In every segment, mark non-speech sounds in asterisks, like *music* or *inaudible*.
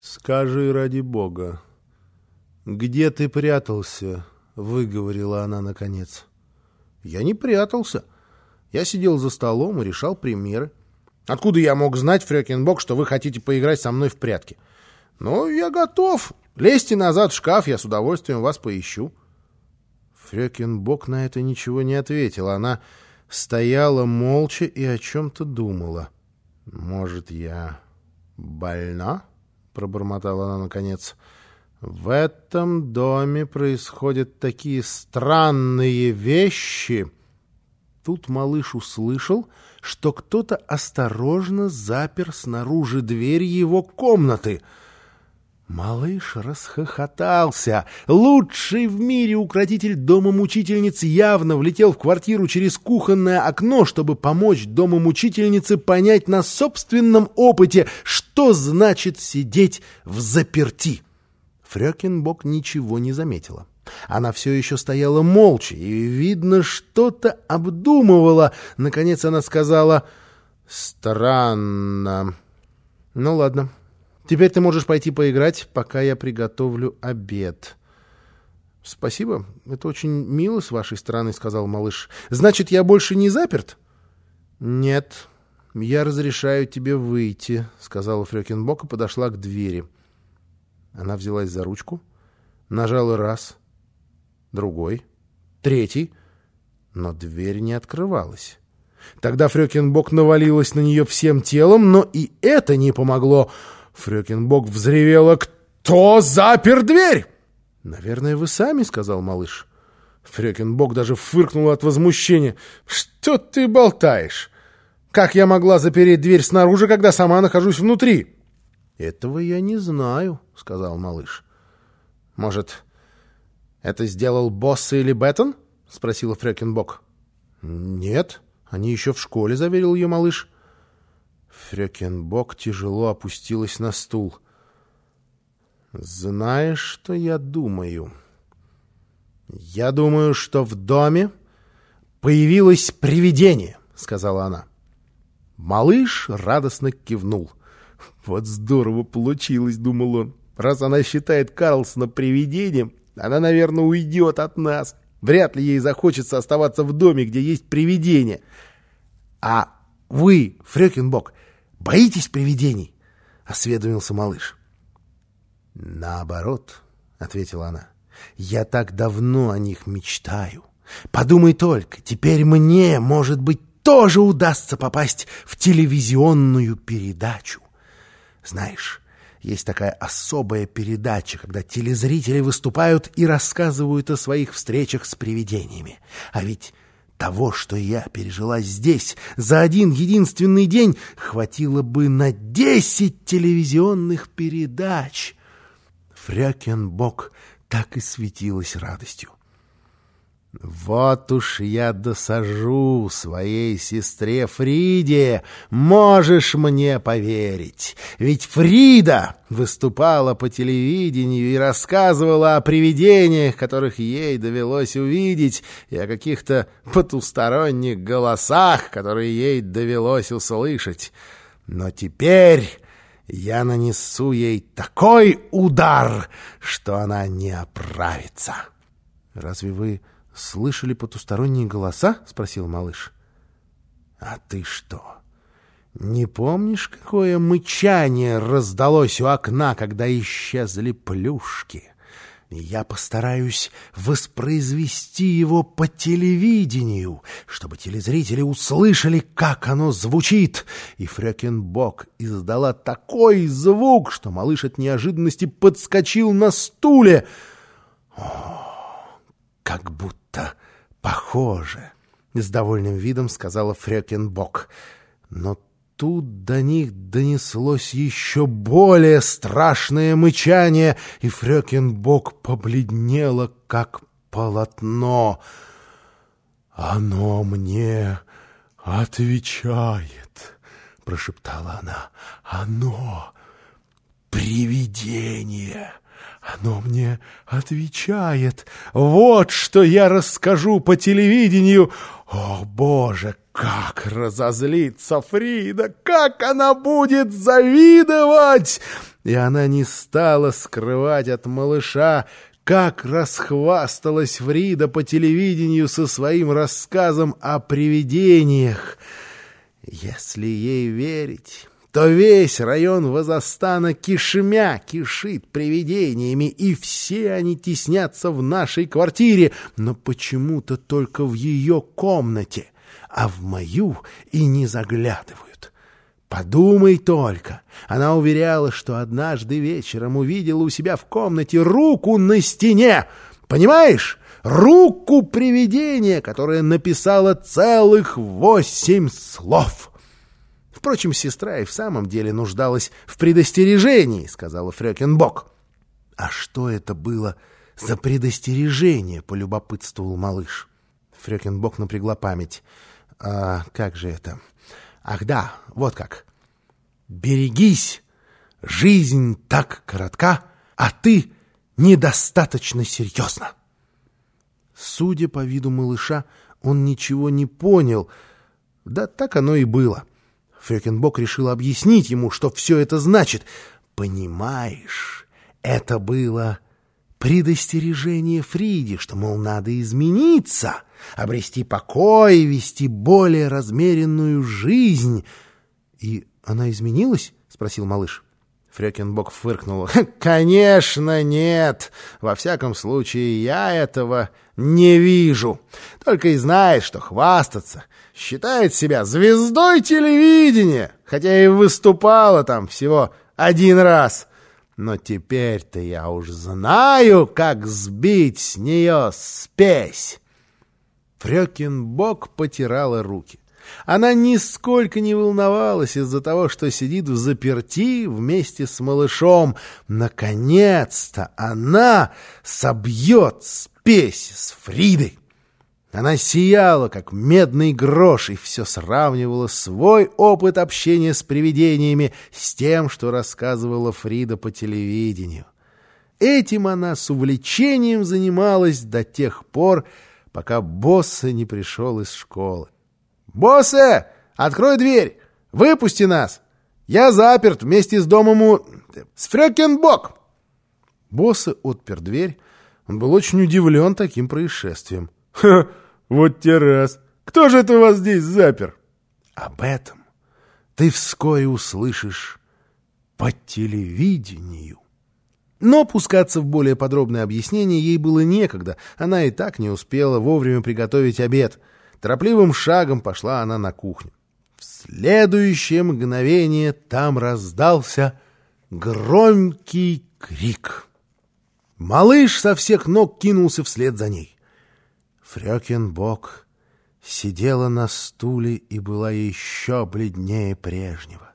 «Скажи ради бога, где ты прятался?» — выговорила она наконец. «Я не прятался. Я сидел за столом и решал примеры. Откуда я мог знать, Фрёкинбок, что вы хотите поиграть со мной в прятки? Ну, я готов. Лезьте назад в шкаф, я с удовольствием вас поищу». Фрёкинбок на это ничего не ответила. Она стояла молча и о чем-то думала. «Может, я больна?» — пробормотала она наконец. «В этом доме происходят такие странные вещи!» Тут малыш услышал, что кто-то осторожно запер снаружи дверь его комнаты — Малыш расхохотался. Лучший в мире укротитель дома мучительниц явно влетел в квартиру через кухонное окно, чтобы помочь дома мучительницы понять на собственном опыте, что значит сидеть в заперти. Фрёкинбок ничего не заметила. Она все еще стояла молча и, видно, что-то обдумывала. Наконец она сказала «Странно». «Ну ладно, Теперь ты можешь пойти поиграть, пока я приготовлю обед. — Спасибо. Это очень мило с вашей стороны, — сказал малыш. — Значит, я больше не заперт? — Нет. Я разрешаю тебе выйти, — сказала Фрёкинбок и подошла к двери. Она взялась за ручку, нажала раз, другой, третий, но дверь не открывалась. Тогда Фрёкинбок навалилась на нее всем телом, но и это не помогло — Фрёкинбок взревела. «Кто запер дверь?» «Наверное, вы сами», — сказал малыш. Фрёкинбок даже фыркнул от возмущения. «Что ты болтаешь? Как я могла запереть дверь снаружи, когда сама нахожусь внутри?» «Этого я не знаю», — сказал малыш. «Может, это сделал Босс или Беттон?» — спросила Фрёкинбок. «Нет, они еще в школе», — заверил ее малыш. Фрёкинбок тяжело опустилась на стул. «Знаешь, что я думаю?» «Я думаю, что в доме появилось привидение», — сказала она. Малыш радостно кивнул. «Вот здорово получилось», — думал он. «Раз она считает Карлсона привидением, она, наверное, уйдет от нас. Вряд ли ей захочется оставаться в доме, где есть привидение. А вы, Фрёкинбок, Боитесь привидений? — осведомился малыш. — Наоборот, — ответила она, — я так давно о них мечтаю. Подумай только, теперь мне, может быть, тоже удастся попасть в телевизионную передачу. Знаешь, есть такая особая передача, когда телезрители выступают и рассказывают о своих встречах с привидениями. А ведь того, что я пережила здесь за один единственный день, хватило бы на десять телевизионных передач. Фрякенбок так и светилась радостью. Вот уж я досажу своей сестре Фриде, можешь мне поверить. Ведь Фрида выступала по телевидению и рассказывала о привидениях, которых ей довелось увидеть, и о каких-то потусторонних голосах, которые ей довелось услышать. Но теперь я нанесу ей такой удар, что она не оправится. Разве вы слышали потусторонние голоса?» — спросил малыш. «А ты что, не помнишь, какое мычание раздалось у окна, когда исчезли плюшки?» Я постараюсь воспроизвести его по телевидению, чтобы телезрители услышали, как оно звучит. И Фрёкинбок издала такой звук, что малыш от неожиданности подскочил на стуле. О, как будто похоже, — с довольным видом сказала Фрекенбок. Но тут до них донеслось еще более страшное мычание, и Фрекенбок побледнела, как полотно. «Оно мне отвечает», — прошептала она. «Оно привидение». Оно мне отвечает. Вот что я расскажу по телевидению. О, Боже, Как разозлится Фрида, как она будет завидовать! И она не стала скрывать от малыша, как расхвасталась Фрида по телевидению со своим рассказом о привидениях. Если ей верить, то весь район Возостана кишмя кишит привидениями, и все они теснятся в нашей квартире, но почему-то только в ее комнате, а в мою и не заглядывают. Подумай только, она уверяла, что однажды вечером увидела у себя в комнате руку на стене, понимаешь? Руку привидения, которая написала целых восемь слов. Впрочем, сестра и в самом деле нуждалась в предостережении, сказала Фрёкинбок. А что это было за предостережение, полюбопытствовал малыш. Фрёкинбок напрягла память. А как же это? Ах да, вот как. Берегись, жизнь так коротка, а ты недостаточно серьезно. Судя по виду малыша, он ничего не понял. Да так оно и было. Фрёкинбок решил объяснить ему, что все это значит. Понимаешь, это было предостережение Фриди, что, мол, надо измениться, обрести покой и вести более размеренную жизнь. — И она изменилась? — спросил малыш. Фрёкинбок фыркнул. *laughs* «Конечно нет! Во всяком случае, я этого не вижу. Только и знает, что хвастаться. Считает себя звездой телевидения, хотя и выступала там всего один раз. Но теперь-то я уж знаю, как сбить с нее спесь!» Фрёкинбок потирала руки. Она нисколько не волновалась из-за того, что сидит в заперти вместе с малышом. Наконец-то она собьет спесь с Фридой. Она сияла, как медный грош, и все сравнивала свой опыт общения с привидениями с тем, что рассказывала Фрида по телевидению. Этим она с увлечением занималась до тех пор, пока босса не пришел из школы. «Боссе, открой дверь! Выпусти нас! Я заперт вместе с домом у... с Фрёкенбок!» Боссе отпер дверь. Он был очень удивлен таким происшествием. «Ха, вот те раз! Кто же это вас здесь запер?» «Об этом ты вскоре услышишь по телевидению». Но пускаться в более подробное объяснение ей было некогда. Она и так не успела вовремя приготовить обед — Торопливым шагом пошла она на кухню. В следующее мгновение там раздался громкий крик. Малыш со всех ног кинулся вслед за ней. Фрёкинбок сидела на стуле и была еще бледнее прежнего.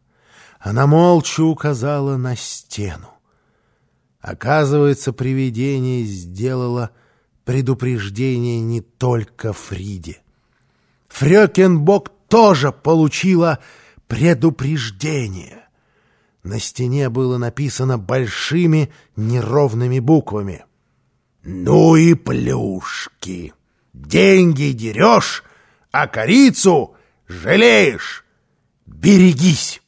Она молча указала на стену. Оказывается, привидение сделало предупреждение не только Фриде. Фрёкинбок тоже получила предупреждение. На стене было написано большими неровными буквами. «Ну и плюшки! Деньги дерешь, а корицу жалеешь! Берегись!»